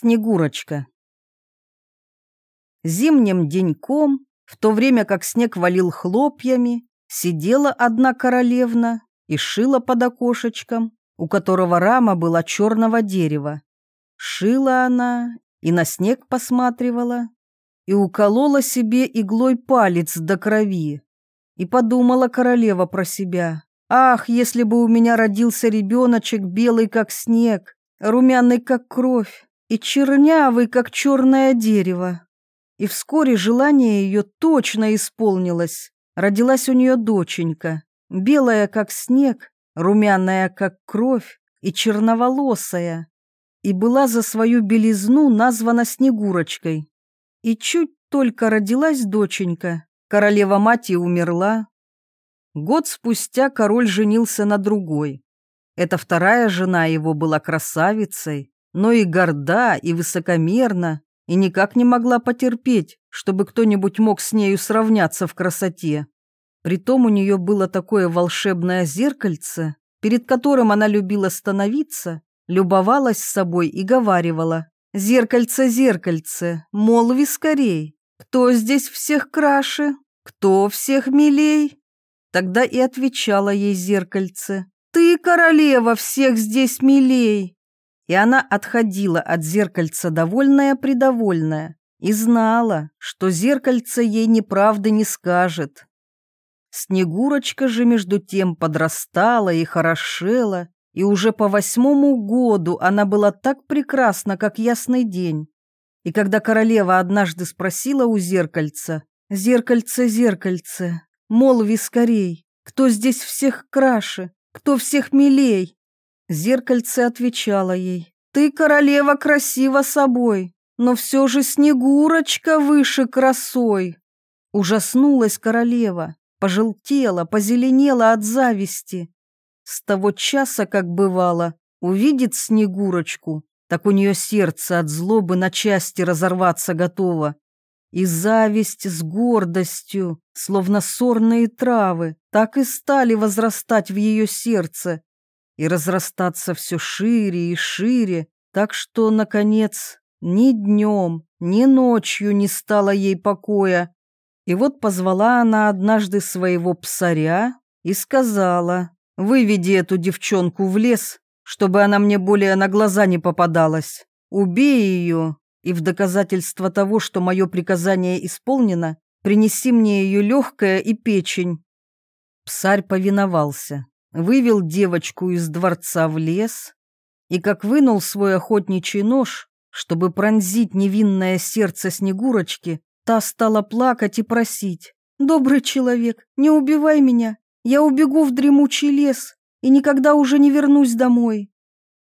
Снегурочка. Зимним деньком, в то время как снег валил хлопьями, сидела одна королевна и шила под окошечком, у которого рама была черного дерева. Шила она и на снег посматривала, и уколола себе иглой палец до крови. И подумала королева про себя. «Ах, если бы у меня родился ребеночек белый, как снег, румяный, как кровь, и чернявый, как черное дерево. И вскоре желание ее точно исполнилось. Родилась у нее доченька, белая, как снег, румяная, как кровь, и черноволосая. И была за свою белизну названа Снегурочкой. И чуть только родилась доченька, королева-мать и умерла. Год спустя король женился на другой. Эта вторая жена его была красавицей, но и горда, и высокомерна, и никак не могла потерпеть, чтобы кто-нибудь мог с нею сравняться в красоте. Притом у нее было такое волшебное зеркальце, перед которым она любила становиться, любовалась собой и говаривала «Зеркальце, зеркальце, молви скорей, кто здесь всех краше, кто всех милей?» Тогда и отвечала ей зеркальце «Ты, королева, всех здесь милей!» И она отходила от зеркальца довольная-предовольная и знала, что зеркальце ей неправды не скажет. Снегурочка же между тем подрастала и хорошела, и уже по восьмому году она была так прекрасна, как ясный день. И когда королева однажды спросила у зеркальца, «Зеркальце, зеркальце, молви скорей, кто здесь всех краше, кто всех милей?» Зеркальце отвечало ей, «Ты, королева, красива собой, но все же Снегурочка выше красой». Ужаснулась королева, пожелтела, позеленела от зависти. С того часа, как бывало, увидит Снегурочку, так у нее сердце от злобы на части разорваться готово. И зависть с гордостью, словно сорные травы, так и стали возрастать в ее сердце, и разрастаться все шире и шире, так что, наконец, ни днем, ни ночью не стало ей покоя. И вот позвала она однажды своего псаря и сказала, «Выведи эту девчонку в лес, чтобы она мне более на глаза не попадалась. Убей ее, и в доказательство того, что мое приказание исполнено, принеси мне ее легкое и печень». Псарь повиновался вывел девочку из дворца в лес и как вынул свой охотничий нож, чтобы пронзить невинное сердце Снегурочки, та стала плакать и просить. «Добрый человек, не убивай меня, я убегу в дремучий лес и никогда уже не вернусь домой».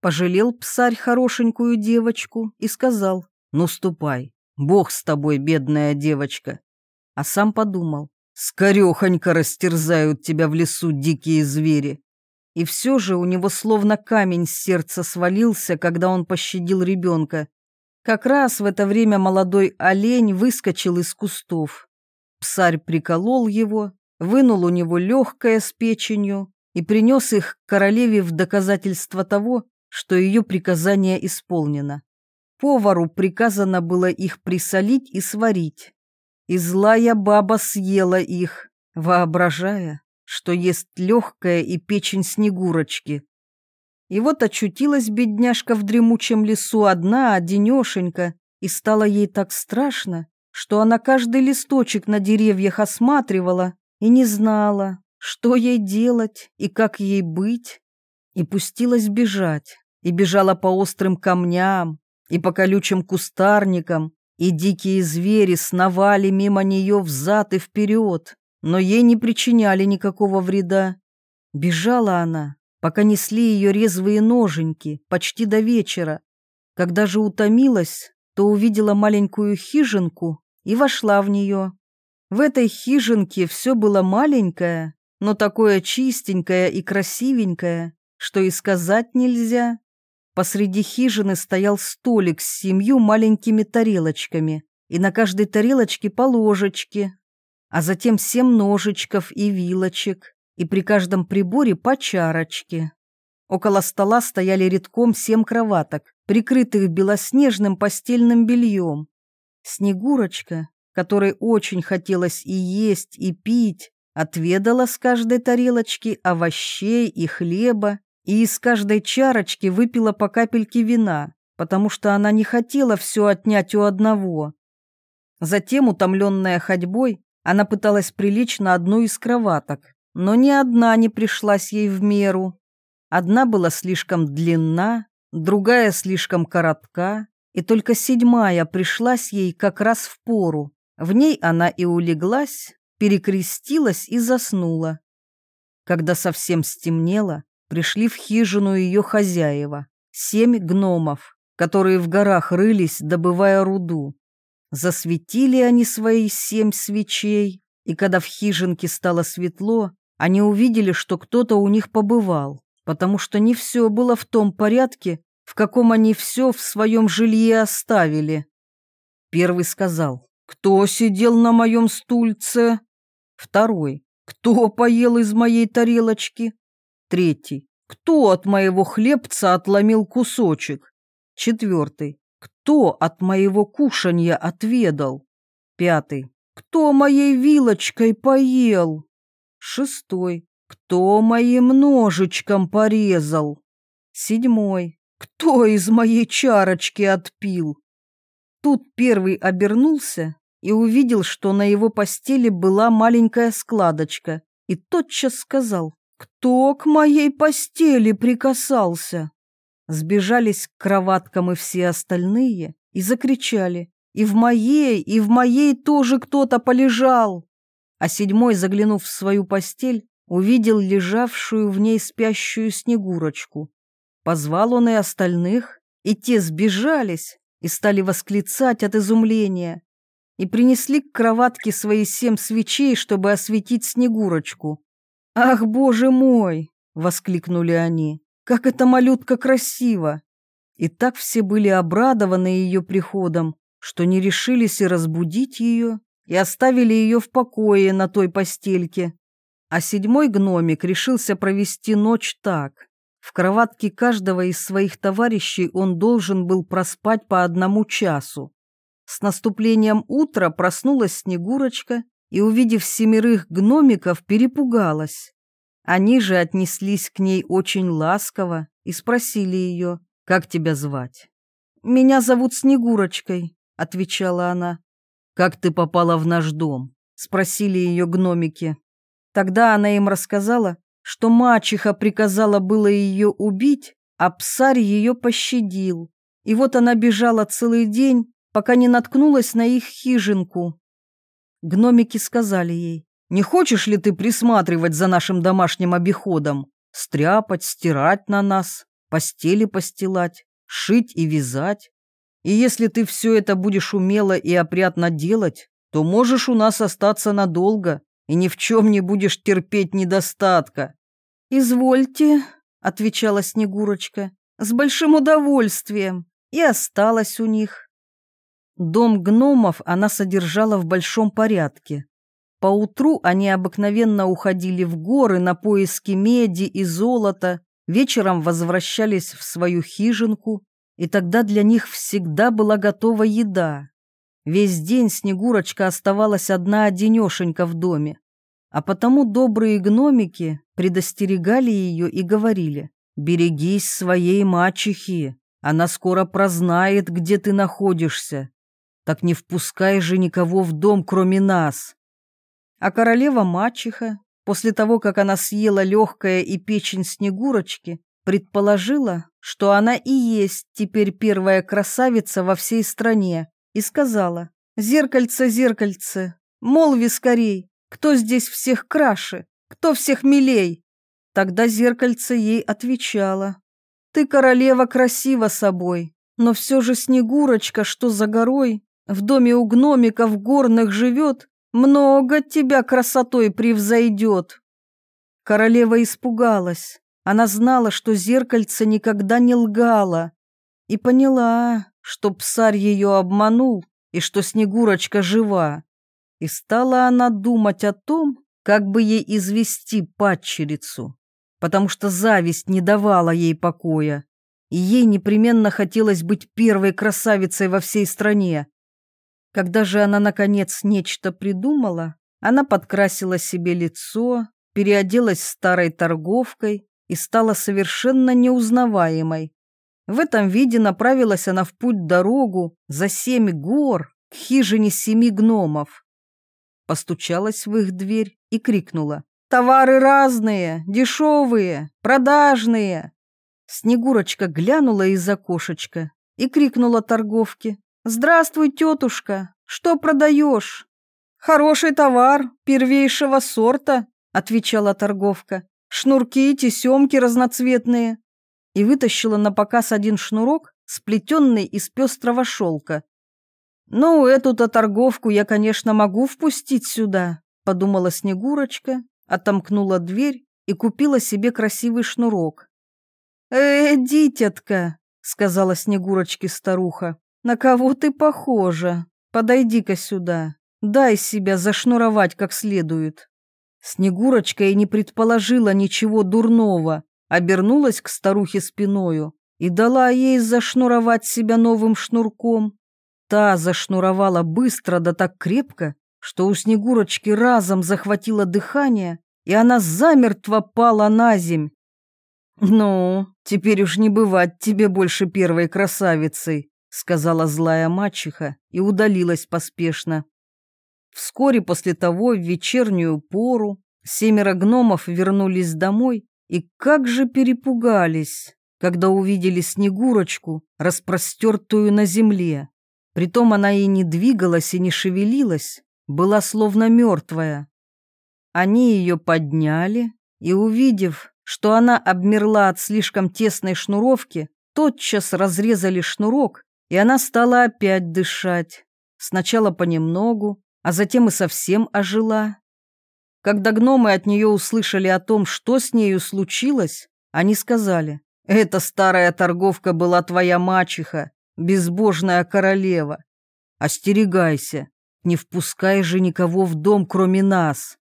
Пожалел псарь хорошенькую девочку и сказал, «Ну ступай, Бог с тобой, бедная девочка». А сам подумал, Скорехонько растерзают тебя в лесу дикие звери. И все же у него словно камень с сердца свалился, когда он пощадил ребенка. Как раз в это время молодой олень выскочил из кустов. Псарь приколол его, вынул у него легкое с печенью и принес их к королеве в доказательство того, что ее приказание исполнено. Повару приказано было их присолить и сварить и злая баба съела их, воображая, что ест легкое и печень снегурочки. И вот очутилась бедняжка в дремучем лесу одна, одинешенька, и стало ей так страшно, что она каждый листочек на деревьях осматривала и не знала, что ей делать и как ей быть, и пустилась бежать, и бежала по острым камням, и по колючим кустарникам, и дикие звери сновали мимо нее взад и вперед, но ей не причиняли никакого вреда. Бежала она, пока несли ее резвые ноженьки, почти до вечера. Когда же утомилась, то увидела маленькую хижинку и вошла в нее. В этой хижинке все было маленькое, но такое чистенькое и красивенькое, что и сказать нельзя. Посреди хижины стоял столик с семью маленькими тарелочками, и на каждой тарелочке по ложечке, а затем семь ножичков и вилочек, и при каждом приборе по чарочке. Около стола стояли редком семь кроваток, прикрытых белоснежным постельным бельем. Снегурочка, которой очень хотелось и есть, и пить, отведала с каждой тарелочки овощей и хлеба, и из каждой чарочки выпила по капельке вина, потому что она не хотела все отнять у одного. Затем, утомленная ходьбой, она пыталась прилечь на одну из кроваток, но ни одна не пришлась ей в меру. Одна была слишком длинна, другая слишком коротка, и только седьмая пришлась ей как раз в пору. В ней она и улеглась, перекрестилась и заснула. Когда совсем стемнело, пришли в хижину ее хозяева, семь гномов, которые в горах рылись, добывая руду. Засветили они свои семь свечей, и когда в хижинке стало светло, они увидели, что кто-то у них побывал, потому что не все было в том порядке, в каком они все в своем жилье оставили. Первый сказал, «Кто сидел на моем стульце?» Второй, «Кто поел из моей тарелочки?» Третий, «Кто от моего хлебца отломил кусочек?» Четвертый, кто от моего кушанья отведал? Пятый. Кто моей вилочкой поел? Шестой. Кто моим ножичком порезал? Седьмой. Кто из моей чарочки отпил? Тут первый обернулся и увидел, что на его постели была маленькая складочка, и тотчас сказал, «Кто к моей постели прикасался?» Сбежались к кроваткам и все остальные и закричали. «И в моей, и в моей тоже кто-то полежал!» А седьмой, заглянув в свою постель, увидел лежавшую в ней спящую Снегурочку. Позвал он и остальных, и те сбежались и стали восклицать от изумления. И принесли к кроватке свои семь свечей, чтобы осветить Снегурочку. «Ах, боже мой!» — воскликнули они. Как эта малютка красива! И так все были обрадованы ее приходом, что не решились и разбудить ее, и оставили ее в покое на той постельке. А седьмой гномик решился провести ночь так. В кроватке каждого из своих товарищей он должен был проспать по одному часу. С наступлением утра проснулась Снегурочка и, увидев семерых гномиков, перепугалась. Они же отнеслись к ней очень ласково и спросили ее, «Как тебя звать?» «Меня зовут Снегурочкой», — отвечала она. «Как ты попала в наш дом?» — спросили ее гномики. Тогда она им рассказала, что мачеха приказала было ее убить, а псарь ее пощадил. И вот она бежала целый день, пока не наткнулась на их хижинку. Гномики сказали ей, не хочешь ли ты присматривать за нашим домашним обиходом? Стряпать, стирать на нас, постели постилать, шить и вязать? И если ты все это будешь умело и опрятно делать, то можешь у нас остаться надолго и ни в чем не будешь терпеть недостатка». «Извольте», — отвечала Снегурочка, — «с большим удовольствием», и осталась у них. Дом гномов она содержала в большом порядке, Поутру они обыкновенно уходили в горы на поиски меди и золота, вечером возвращались в свою хижинку, и тогда для них всегда была готова еда. Весь день Снегурочка оставалась одна-одинешенька в доме, а потому добрые гномики предостерегали ее и говорили, «Берегись своей мачехи, она скоро прознает, где ты находишься. Так не впускай же никого в дом, кроме нас». А королева-мачеха, после того, как она съела легкое и печень Снегурочки, предположила, что она и есть теперь первая красавица во всей стране, и сказала, «Зеркальце, зеркальце, молви скорей, кто здесь всех краше, кто всех милей?» Тогда зеркальце ей отвечало, «Ты, королева, красива собой, но все же Снегурочка, что за горой, в доме у гномиков горных живет, много тебя красотой превзойдет. Королева испугалась. Она знала, что зеркальце никогда не лгало. И поняла, что псарь ее обманул и что Снегурочка жива. И стала она думать о том, как бы ей извести падчерицу. потому что зависть не давала ей покоя, и ей непременно хотелось быть первой красавицей во всей стране. Когда же она, наконец, нечто придумала, она подкрасила себе лицо, переоделась старой торговкой и стала совершенно неузнаваемой. В этом виде направилась она в путь-дорогу за семь гор к хижине семи гномов. Постучалась в их дверь и крикнула. «Товары разные, дешевые, продажные!» Снегурочка глянула из окошечка и крикнула торговке. «Здравствуй, тетушка! Что продаешь?» «Хороший товар, первейшего сорта», — отвечала торговка. «Шнурки, тесемки разноцветные». И вытащила на показ один шнурок, сплетенный из пестрого шелка. «Ну, эту-то торговку я, конечно, могу впустить сюда», — подумала Снегурочка, отомкнула дверь и купила себе красивый шнурок. «Э, дитятка», — сказала Снегурочке старуха, — «на кого ты похожа? Подойди-ка сюда, дай себя зашнуровать как следует». Снегурочка и не предположила ничего дурного, обернулась к старухе спиною и дала ей зашнуровать себя новым шнурком. Та зашнуровала быстро да так крепко, что у Снегурочки разом захватило дыхание, и она замертво пала на земь. «Ну, теперь уж не бывать тебе больше первой красавицей», сказала злая мачеха и удалилась поспешно. Вскоре после того, в вечернюю пору, семеро гномов вернулись домой и как же перепугались, когда увидели Снегурочку, распростертую на земле. Притом она и не двигалась, и не шевелилась, была словно мертвая. Они ее подняли и, увидев, что она обмерла от слишком тесной шнуровки, тотчас разрезали шнурок, и она стала опять дышать. Сначала понемногу, а затем и совсем ожила. Когда гномы от нее услышали о том, что с нею случилось, они сказали, «Эта старая торговка была твоя мачеха, безбожная королева. Остерегайся, не впускай же никого в дом, кроме нас».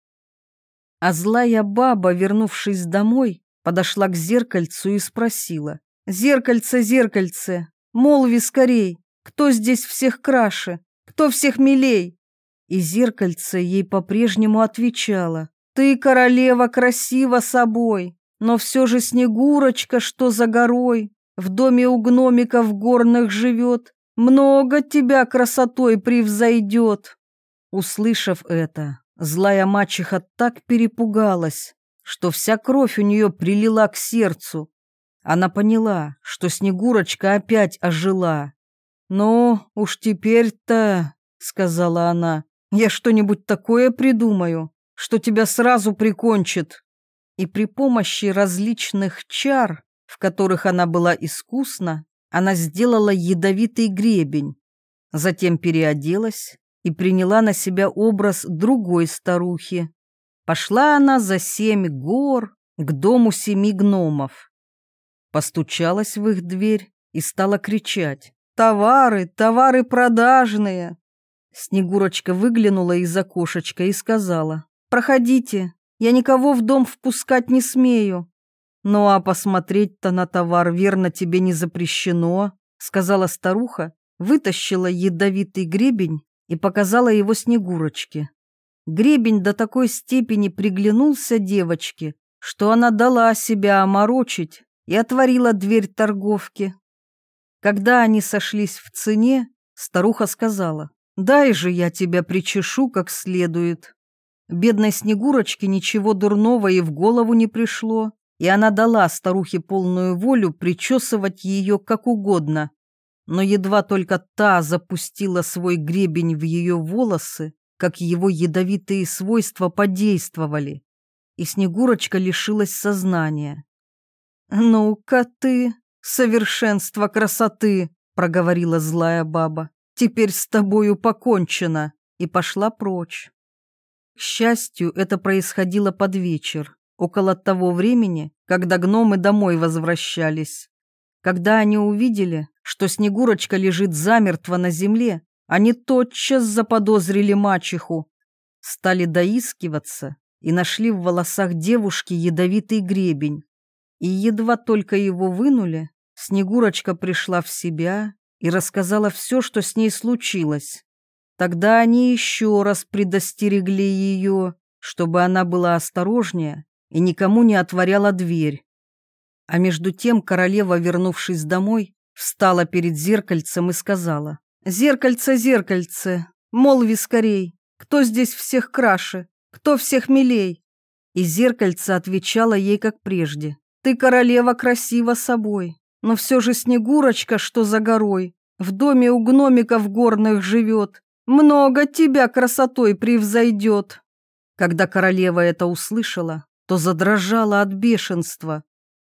А злая баба, вернувшись домой, подошла к зеркальцу и спросила. «Зеркальце, зеркальце, молви скорей, кто здесь всех краше, кто всех милей?» И зеркальце ей по-прежнему отвечало. «Ты, королева, красива собой, но все же Снегурочка, что за горой, в доме у гномиков горных живет, много тебя красотой превзойдет». Услышав это, злая мачеха так перепугалась, что вся кровь у нее прилила к сердцу. Она поняла, что Снегурочка опять ожила. «Ну, уж теперь-то», — сказала она, — «я что-нибудь такое придумаю, что тебя сразу прикончит». И при помощи различных чар, в которых она была искусна, она сделала ядовитый гребень, затем переоделась и приняла на себя образ другой старухи. Пошла она за семь гор к дому семи гномов. Постучалась в их дверь и стала кричать. «Товары, товары продажные!» Снегурочка выглянула из окошечка и сказала. «Проходите, я никого в дом впускать не смею». «Ну а посмотреть-то на товар верно тебе не запрещено», сказала старуха, вытащила ядовитый гребень и показала его Снегурочке. Гребень до такой степени приглянулся девочке, что она дала себя оморочить и отворила дверь торговки. Когда они сошлись в цене, старуха сказала, «Дай же я тебя причешу как следует». Бедной Снегурочке ничего дурного и в голову не пришло, и она дала старухе полную волю причесывать ее как угодно. Но едва только та запустила свой гребень в ее волосы, как его ядовитые свойства подействовали, и Снегурочка лишилась сознания. «Ну-ка ты, совершенство красоты!» — проговорила злая баба. «Теперь с тобою покончено!» и пошла прочь. К счастью, это происходило под вечер, около того времени, когда гномы домой возвращались. Когда они увидели, что Снегурочка лежит замертво на земле, они тотчас заподозрили мачеху, стали доискиваться и нашли в волосах девушки ядовитый гребень. И едва только его вынули, Снегурочка пришла в себя и рассказала все, что с ней случилось. Тогда они еще раз предостерегли ее, чтобы она была осторожнее и никому не отворяла дверь. А между тем королева, вернувшись домой, встала перед зеркальцем и сказала, «Зеркальце, зеркальце, молви скорей, кто здесь всех краше, кто всех милей?» И зеркальце отвечало ей, как прежде, «Ты, королева, красива собой, но все же Снегурочка, что за горой, в доме у гномиков горных живет, много тебя красотой превзойдет». Когда королева это услышала, то задрожала от бешенства.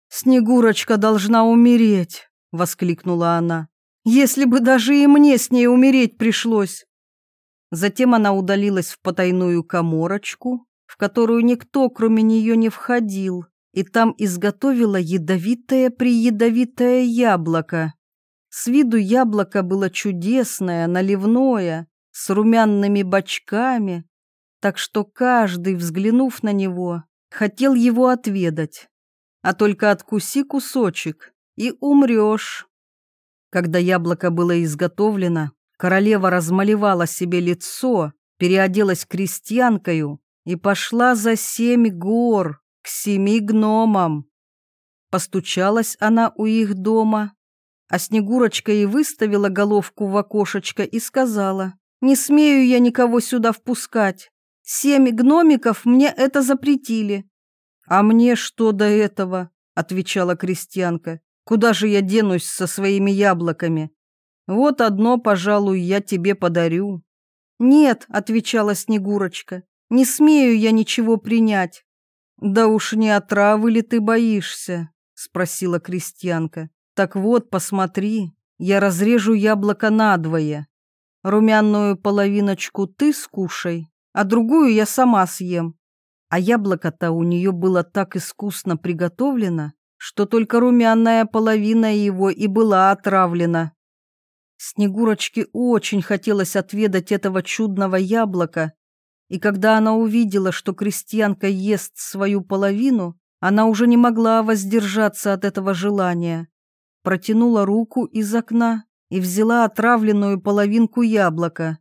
«Снегурочка должна умереть!» — воскликнула она. «Если бы даже и мне с ней умереть пришлось!» Затем она удалилась в потайную коморочку, в которую никто, кроме нее, не входил, и там изготовила ядовитое-приядовитое яблоко. С виду яблоко было чудесное, наливное, с румяными бочками, так что каждый, взглянув на него, хотел его отведать. А только откуси кусочек, и умрешь. Когда яблоко было изготовлено, королева размалевала себе лицо, переоделась крестьянкою и пошла за семь гор к семи гномам. Постучалась она у их дома, а Снегурочка и выставила головку в окошечко и сказала, «Не смею я никого сюда впускать. Семь гномиков мне это запретили. А мне что до этого? Отвечала крестьянка. Куда же я денусь со своими яблоками? Вот одно, пожалуй, я тебе подарю. Нет, отвечала Снегурочка, не смею я ничего принять. Да уж не отравы ли ты боишься? Спросила крестьянка. Так вот, посмотри, я разрежу яблоко надвое. Румяную половиночку ты скушай, а другую я сама съем. А яблоко-то у нее было так искусно приготовлено, что только румяная половина его и была отравлена. Снегурочке очень хотелось отведать этого чудного яблока, и когда она увидела, что крестьянка ест свою половину, она уже не могла воздержаться от этого желания. Протянула руку из окна и взяла отравленную половинку яблока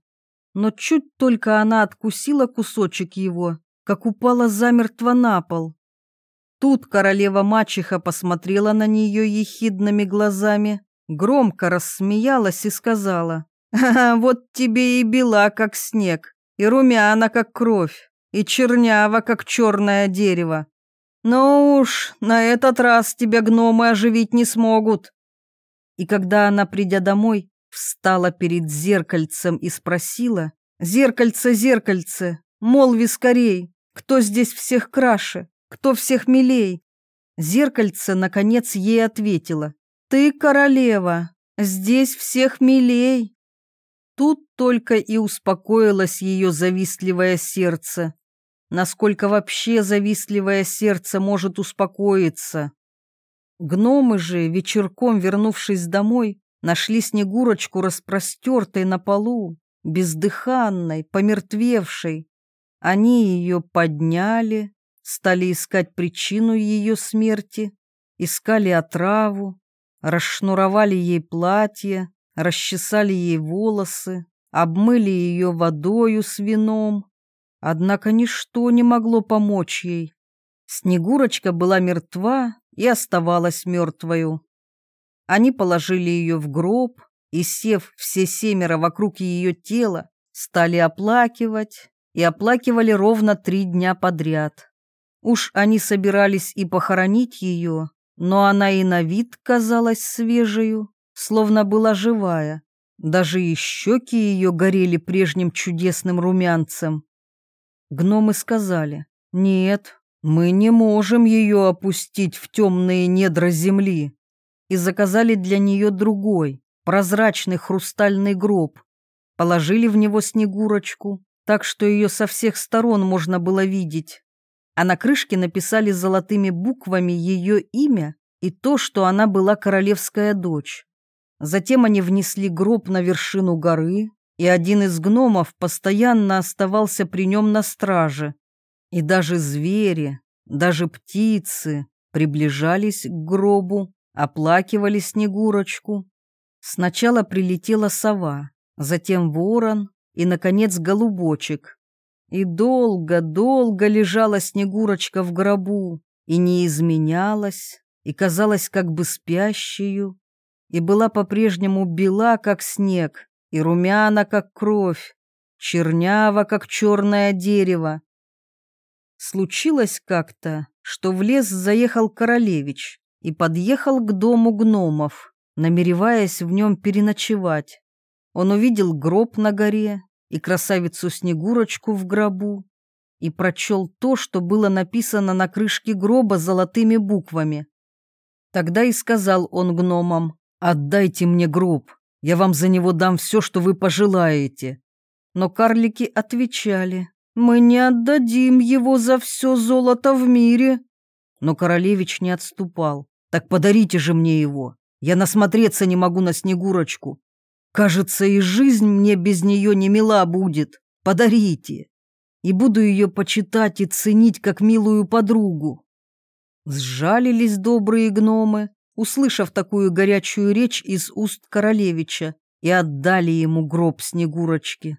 но чуть только она откусила кусочек его, как упала замертво на пол. Тут королева-мачеха посмотрела на нее ехидными глазами, громко рассмеялась и сказала, «Ха вот тебе и бела, как снег, и румяна, как кровь, и чернява, как черное дерево. Но уж на этот раз тебя гномы оживить не смогут». И когда она, придя домой, Встала перед зеркальцем и спросила, «Зеркальце, зеркальце, молви скорей, кто здесь всех краше, кто всех милей?» Зеркальце, наконец, ей ответила, «Ты королева, здесь всех милей». Тут только и успокоилось ее завистливое сердце. Насколько вообще завистливое сердце может успокоиться? Гномы же, вечерком вернувшись домой, нашли Снегурочку распростертой на полу, бездыханной, помертвевшей. Они ее подняли, стали искать причину ее смерти, искали отраву, расшнуровали ей платье, расчесали ей волосы, обмыли ее водою с вином. Однако ничто не могло помочь ей. Снегурочка была мертва и оставалась мертвою. Они положили ее в гроб и, сев все семеро вокруг ее тела, стали оплакивать и оплакивали ровно три дня подряд. Уж они собирались и похоронить ее, но она и на вид казалась свежею, словно была живая. Даже и щеки ее горели прежним чудесным румянцем. Гномы сказали, «Нет, мы не можем ее опустить в темные недра земли и заказали для нее другой, прозрачный хрустальный гроб. Положили в него Снегурочку, так что ее со всех сторон можно было видеть. А на крышке написали золотыми буквами ее имя и то, что она была королевская дочь. Затем они внесли гроб на вершину горы, и один из гномов постоянно оставался при нем на страже. И даже звери, даже птицы приближались к гробу, оплакивали Снегурочку. Сначала прилетела сова, затем ворон и, наконец, голубочек. И долго-долго лежала Снегурочка в гробу, и не изменялась, и казалась как бы спящую, и была по-прежнему бела, как снег, и румяна, как кровь, чернява, как черное дерево. Случилось как-то, что в лес заехал королевич и подъехал к дому гномов, намереваясь в нем переночевать. Он увидел гроб на горе и красавицу Снегурочку в гробу и прочел то, что было написано на крышке гроба золотыми буквами. Тогда и сказал он гномам, «Отдайте мне гроб, я вам за него дам все, что вы пожелаете». Но карлики отвечали, «Мы не отдадим его за все золото в мире». Но королевич не отступал, «Так подарите же мне его, я насмотреться не могу на Снегурочку. Кажется, и жизнь мне без нее не мила будет. Подарите. И буду ее почитать и ценить, как милую подругу. Сжалились добрые гномы, услышав такую горячую речь из уст королевича, и отдали ему гроб Снегурочки.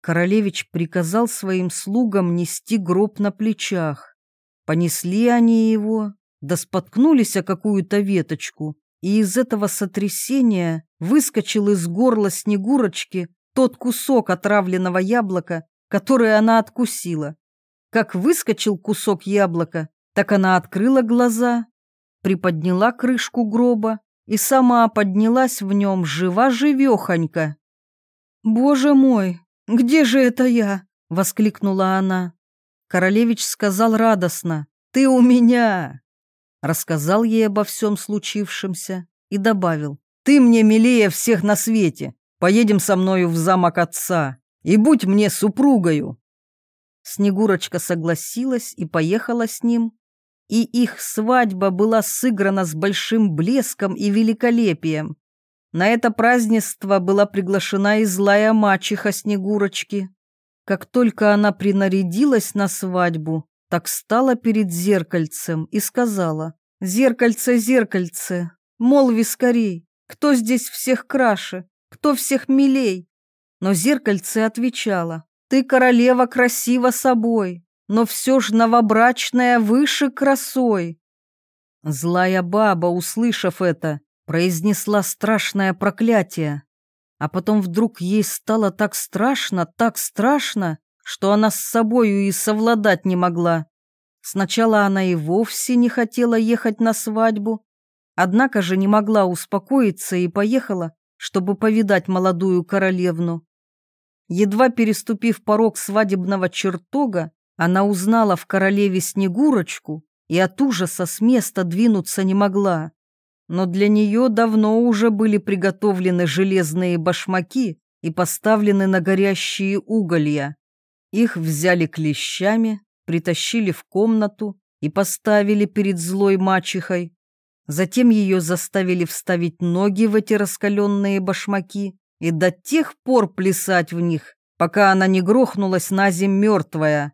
Королевич приказал своим слугам нести гроб на плечах. Понесли они его, да споткнулись о какую-то веточку, и из этого сотрясения выскочил из горла Снегурочки тот кусок отравленного яблока, которое она откусила. Как выскочил кусок яблока, так она открыла глаза, приподняла крышку гроба и сама поднялась в нем жива-живехонька. «Боже мой, где же это я?» — воскликнула она. Королевич сказал радостно, «Ты у меня!» рассказал ей обо всем случившемся и добавил, «Ты мне милее всех на свете, поедем со мною в замок отца и будь мне супругою». Снегурочка согласилась и поехала с ним, и их свадьба была сыграна с большим блеском и великолепием. На это празднество была приглашена и злая мачеха Снегурочки. Как только она принарядилась на свадьбу, так стала перед зеркальцем и сказала, «Зеркальце, зеркальце, молви скорей, кто здесь всех краше, кто всех милей?» Но зеркальце отвечало, «Ты, королева, красива собой, но все ж новобрачная выше красой». Злая баба, услышав это, произнесла страшное проклятие. А потом вдруг ей стало так страшно, так страшно, что она с собою и совладать не могла. Сначала она и вовсе не хотела ехать на свадьбу, однако же не могла успокоиться и поехала, чтобы повидать молодую королевну. Едва переступив порог свадебного чертога, она узнала в королеве Снегурочку и от ужаса с места двинуться не могла. Но для нее давно уже были приготовлены железные башмаки и поставлены на горящие уголья. Их взяли клещами, притащили в комнату и поставили перед злой мачехой. Затем ее заставили вставить ноги в эти раскаленные башмаки и до тех пор плясать в них, пока она не грохнулась на земь мертвая.